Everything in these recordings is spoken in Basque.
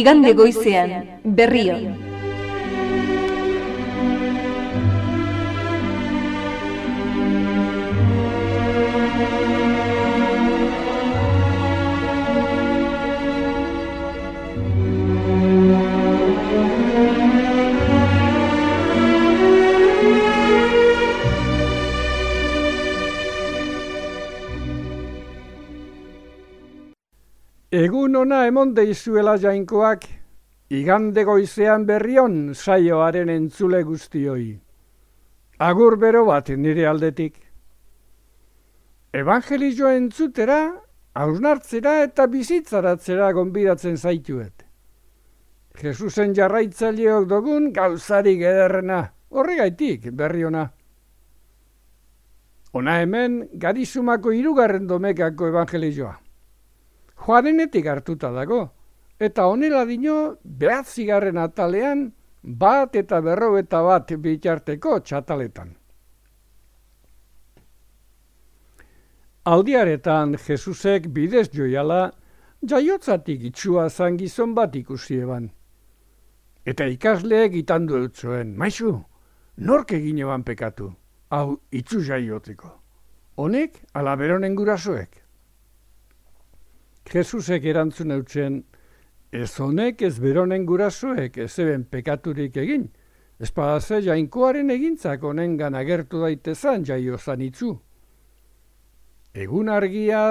igande goizean berrion. Egun ona emon deizuela jainkoak, igande goizean berrion saioaren entzule guztioi. Agur bero bat nire aldetik. Evangelizioa entzutera, hausnartzera eta bizitzaratzera gonbidatzen zaituet. Jesusen jarraitzaileok dugun gauzari ederrena, horregaitik berri ona. Hemen, garizumako irugarren domekako evangelizioa joanenetik hartuta dago, eta honela dino behatzigarren atalean bat eta berro eta bat bitarteko txataletan. Aldiaretan Jesusek bidez joiala, jaiotzatik itxua zan gizon bat ikusi eban. Eta ikasleek itandu dut zuen, maizu, nork egin eban pekatu, hau itxu jaiotzeko. Honek, alaberonen gurasoek. Jesusek erantzun eutzen, ez honek ez beronen gurasoek ez eben pekaturik egin, ez padaze jainkoaren egintzak honen agertu daitezan jaio zanitzu. Egun argia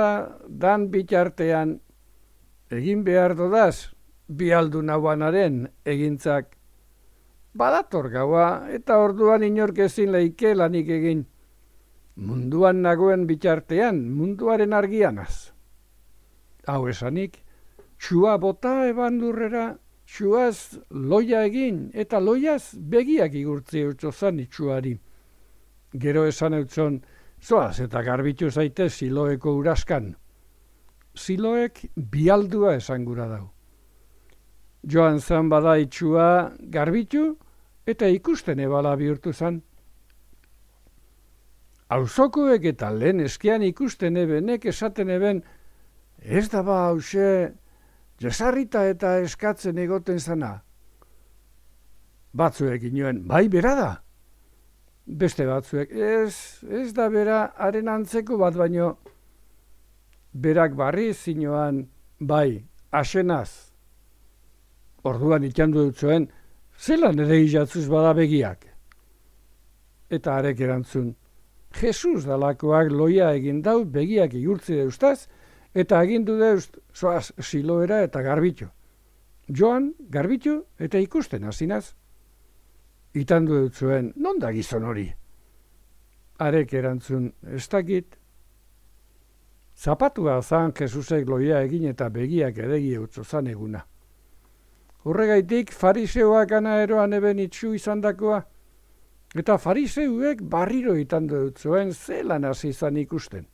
dan bitartean, egin behar dodaz, bialdu nahuanaren egintzak. Badator gaua eta orduan inork ezin leike lanik egin. Munduan nagoen bitartean, munduaren argianaz hau esanik, txua bota eban lurrera, txuaz loia egin, eta loiaz begiak igurtzi eutxo zan itxuari. Gero esan eutzon, zoaz eta garbitu zaite siloeko uraskan. Siloek bialdua esan gura dau. Joan zan bada itxua garbitu eta ikusten ebala bihurtu zan. Auzokoek eta lehen eskian ikusten ebenek esaten eben, Ez da ba hause, jesarrita eta eskatzen egoten zana. Batzuek inoen, bai bera da. Beste batzuek, ez, ez da bera haren antzeko bat baino. Berak barri zinoan, bai, asenaz. Orduan ikandu dut zuen, zelan ere izatzuz bada begiak. Eta arek erantzun, Jesus dalakoak loia egin dau begiak igurtzi deustaz, eta agindu deuz zoaz siloera eta garbitu. Joan, garbitu eta ikusten hazinaz. Itandu dut zuen, non da gizon hori? Arek erantzun, ez dakit. Zapatua zan Jesusek loia egin eta begiak edegi utzo zan eguna. Horregaitik fariseoak ana eroan eben itxu izan dakoa, eta fariseuek barriro itandu dut zuen zelan hasi izan ikusten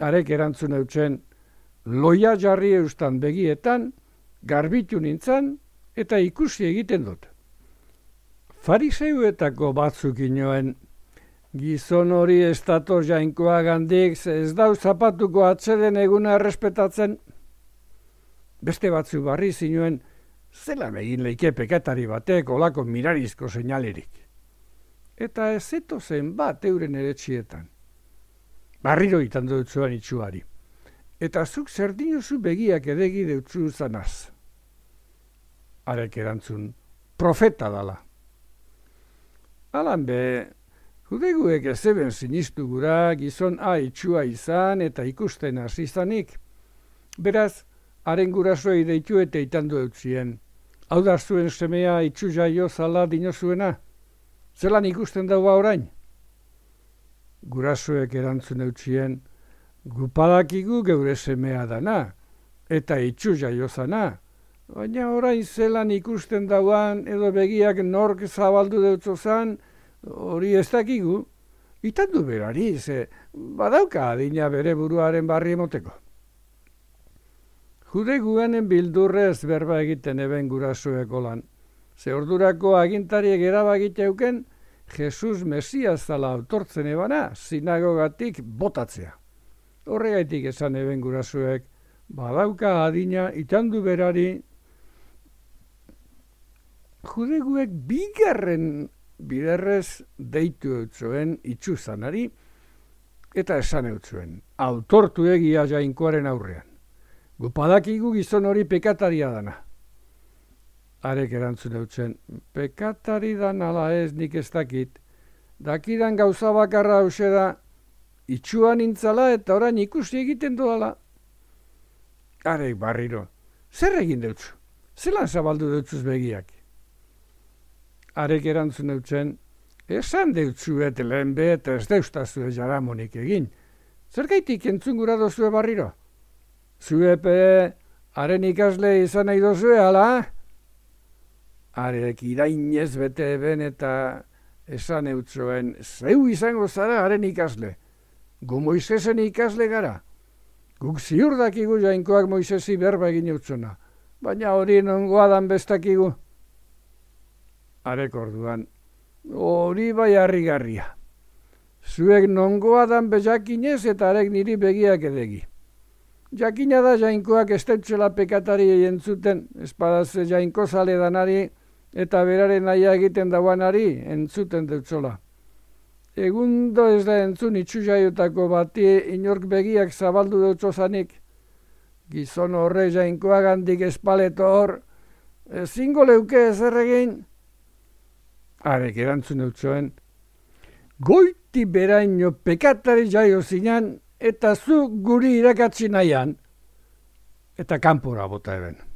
arek erantzun eutzen, loia jarri eustan begietan, garbitu nintzen, eta ikusi egiten dut. Fariseuetako batzuk inoen, gizon hori estator jainkoa gandik, ez dau zapatuko atzeden eguna errespetatzen, beste batzu barri zinuen, zela egin leike pekatari batek olako mirarizko seinalerik. Eta ez zen bat euren eretxietan barriro itan dut zuan itxuari. Eta zuk zer dinozu begiak edegi deutzu zanaz. Arek erantzun, profeta dala. Alan be, judeguek ez eben sinistu gura gizon a itxua izan eta ikusten hasi izanik. Beraz, haren gurasoei deitu eta itan dut zien. Hau da zuen semea itxu jaio zala dinozuena. Zelan ikusten daua orain? Gurasoek erantzun eutsien, gupadakigu geure semea dana, eta itxu jaiozana, baina orain zelan ikusten dauan edo begiak nork zabaldu deutzo zan, hori ez dakigu, itandu berari, ze badauka adina bere buruaren barri emoteko. Jude guanen bildurrez berba egiten eben gurasoeko lan, ze ordurako agintariek erabagiteuken, Jesus Mesias zala autortzen ebana, sinagogatik botatzea. Horregaitik esan eben gurasoek, badauka adina itandu berari judeguek bigarren biderrez deitu eutzuen itxuzanari eta esan eutzuen, autortu egia jainkoaren aurrean. Gupadakigu gizon hori pekataria dana. Arek erantzun eutzen, pekatari dan ala ez nik ez dakit, dakidan gauza bakarra hause da, itxuan intzala eta orain ikusi egiten doala. Arek barriro, zer egin deutzu? Zelan zabaldu deutzuz begiak? Arek erantzun eutzen, esan deutzu eta lehen be eta ez deustazue jaramonik egin. Zer gaitik entzun gura dozue barriro? Zue pe, haren ikasle izan nahi dozue, ala? Arek irainez bete eben eta esan eutzuen, zeu izango zara haren ikasle. Gu Moisesen ikasle gara. Guk ziur dakigu jainkoak Moisesi berba egin eutzuna. Baina hori nongoa dan bestakigu. Arek orduan, hori bai harrigarria. Zuek nongoa dan bezakinez eta arek niri begiak edegi. Jakina da jainkoak ez pekatari egin zuten, espadaz jainko zale danari eta beraren naia egiten dauanari entzuten deutzola. Egundo ez da entzun itxu jaiotako bati inork begiak zabaldu dutzo zanik. Gizon horre jainkoa gandik espaleto hor, ezingo leuke ez erregin. Arek erantzun dutzoen, goiti beraino pekatari jaio zinan eta zu guri irakatsi nahian, eta kanpora bota eben.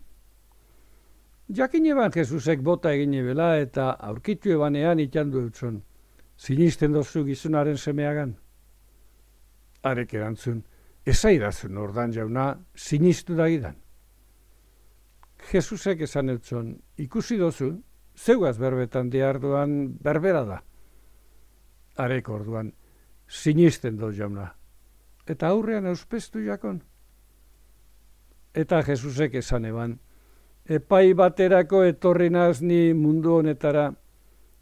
Jakin eban Jesusek bota egin ebela eta aurkitu ebanean itandu dutzen sinisten dozu gizunaren semeagan? Arek erantzun, ezaidazun ordan jauna, sinistu da idan. Jesusek esan eutzon, ikusi dozu, zeugaz berbetan diarduan berbera da. Arek orduan, sinisten do jauna. Eta aurrean auspestu jakon. Eta Jesusek esan eban, epai baterako etorri nazni mundu honetara,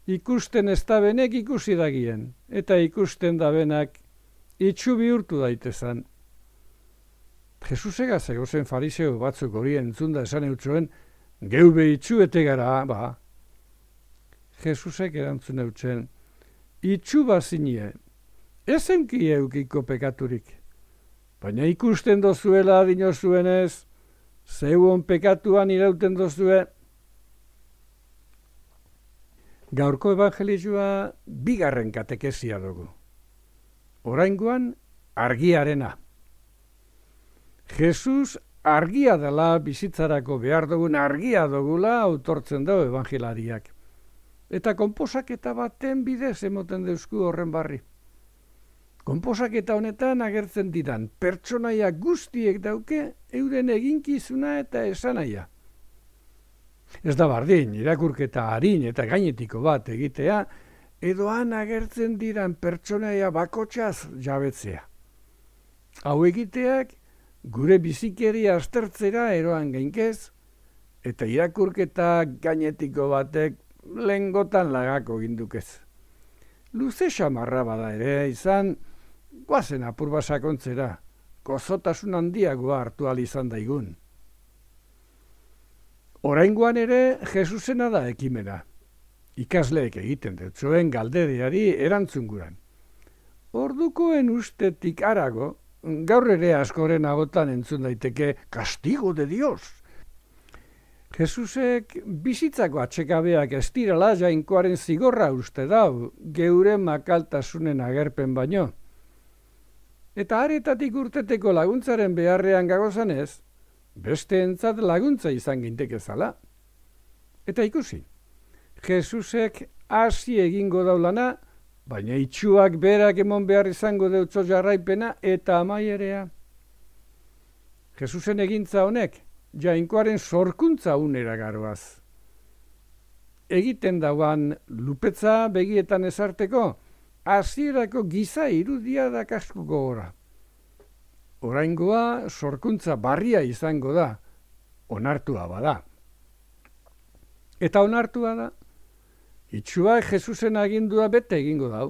ikusten ez da benek ikusi dagien, eta ikusten da benak itxu bihurtu daitezan. Jesus egaz egozen fariseo batzuk horien entzunda esan eutsuen, geube itxu ete gara, ba. Jesusek erantzun eutzen, itxu bazinie, ez enki eukiko pekaturik. Baina ikusten dozuela dinozuenez, zeuon pekatuan irauten dozue, Gaurko evangelizua bigarren katekesia dugu. Oraingoan argiarena. Jesus argia dela bizitzarako behar dugun argia dugula autortzen dugu evangelariak. Eta konposaketa baten bidez emoten deusku horren barri. Konposaketa honetan agertzen didan pertsonaia guztiek dauke euren eginkizuna eta esanaia. Ez da bardin, irakurketa harin eta gainetiko bat egitea, edo han agertzen diran pertsonaia bakotxaz jabetzea. Hau egiteak, gure bizikeri aztertzera eroan gainkez, eta irakurketa gainetiko batek lengotan lagako gindukez. Luze xamarra bada ere izan, guazen apur basakontzera, gozotasun handiagoa hartu izan daigun. Oraingoan ere Jesusena da ekimena. Ikasleek egiten dut zuen galdereari erantzunguran. Ordukoen ustetik arago, gaur ere askoren agotan entzun daiteke kastigo de Dios. Jesusek bizitzako atxekabeak ez dirala jainkoaren zigorra uste dau, geure makaltasunen agerpen baino. Eta aretatik urteteko laguntzaren beharrean gagozan ez, beste entzat laguntza izan ginteke zala. Eta ikusi, Jesusek hasi egingo daulana, baina itxuak berak emon behar izango deutzo jarraipena eta amaierea. Jesusen egintza honek, jainkoaren sorkuntza unera garoaz. Egiten dauan lupetza begietan ezarteko, hasierako giza irudia da kaskuko gora oraingoa sorkuntza barria izango da, onartua bada. Eta onartua da, itxua Jesusen agindua bete egingo dau,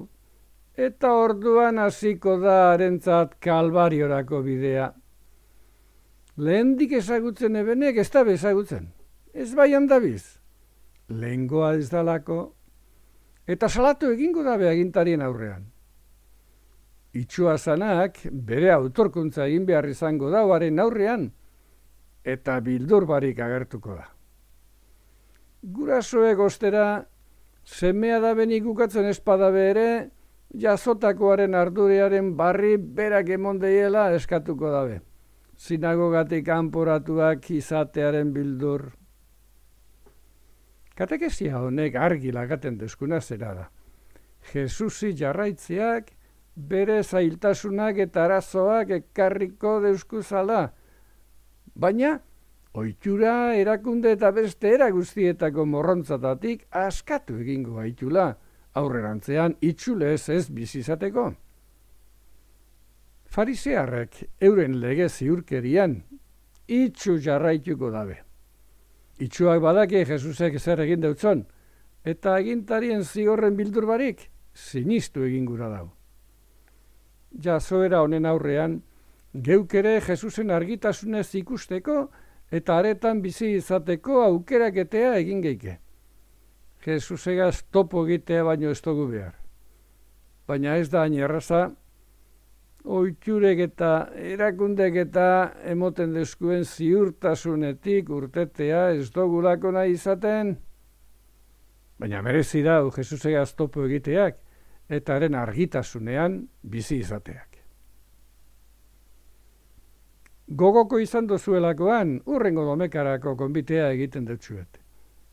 eta orduan hasiko da arentzat kalbariorako bidea. Lehendik ezagutzen ebenek ez da bezagutzen, ez bai handabiz. lehengoa ez dalako, eta salatu egingo dabe agintarien aurrean. Itxua zanak bere autorkuntza egin behar izango dauaren aurrean, eta bildur barik agertuko da. Gurasoek ostera, semea da benik ukatzen espada bere, jazotakoaren ardurearen barri berak emondeiela eskatuko dabe. Sinagogatik anporatuak izatearen bildur. Katekesia honek argi lagaten deskuna zera da. Jesusi jarraitzeak bere zailtasunak eta arazoak ekarriko deuskuzala. Baina, oitura erakunde eta beste eraguztietako morrontzatatik askatu egingo baitula aurrerantzean itxule ez ez bizizateko. Farisearrek euren lege ziurkerian itxu jarraituko dabe. Itxuak badake Jesusek zer egin deutzon, eta agintarien zigorren bildur barik, sinistu egin gura dau. Jazoera honen aurrean, geukere Jesusen argitasunez ikusteko eta aretan bizi izateko aukeraketea egin geike. Jesusegaz topo egitea baino ez dugu behar. Baina ez da hain erraza, oiturek eta erakundek eta emoten deskuen ziurtasunetik urtetea ez dugulako nahi izaten. Baina merezi da Jesusegaz topo egiteak eta haren argitasunean bizi izateak. Gogoko izan dozuelakoan, urrengo domekarako konbitea egiten dutxuet.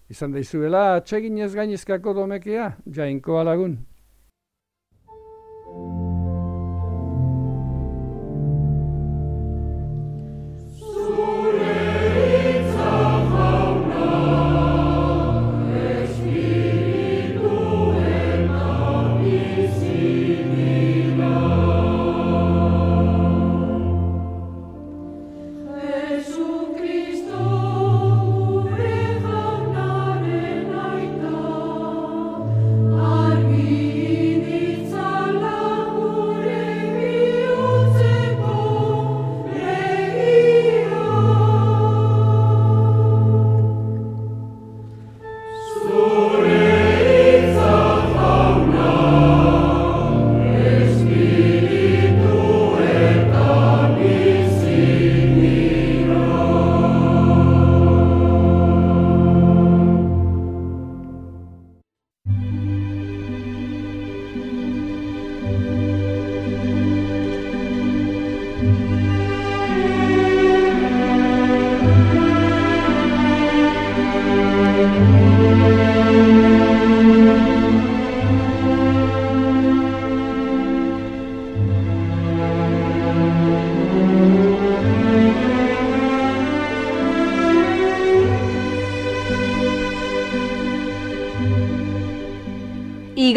Izan daizuela, atsegin ez gainezkako domekea, jainko alagun.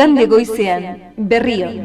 Igande goizean berrio.